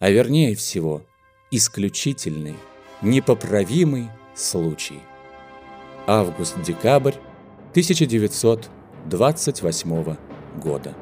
а вернее всего, исключительный, непоправимый случай. Август-декабрь 1928 года.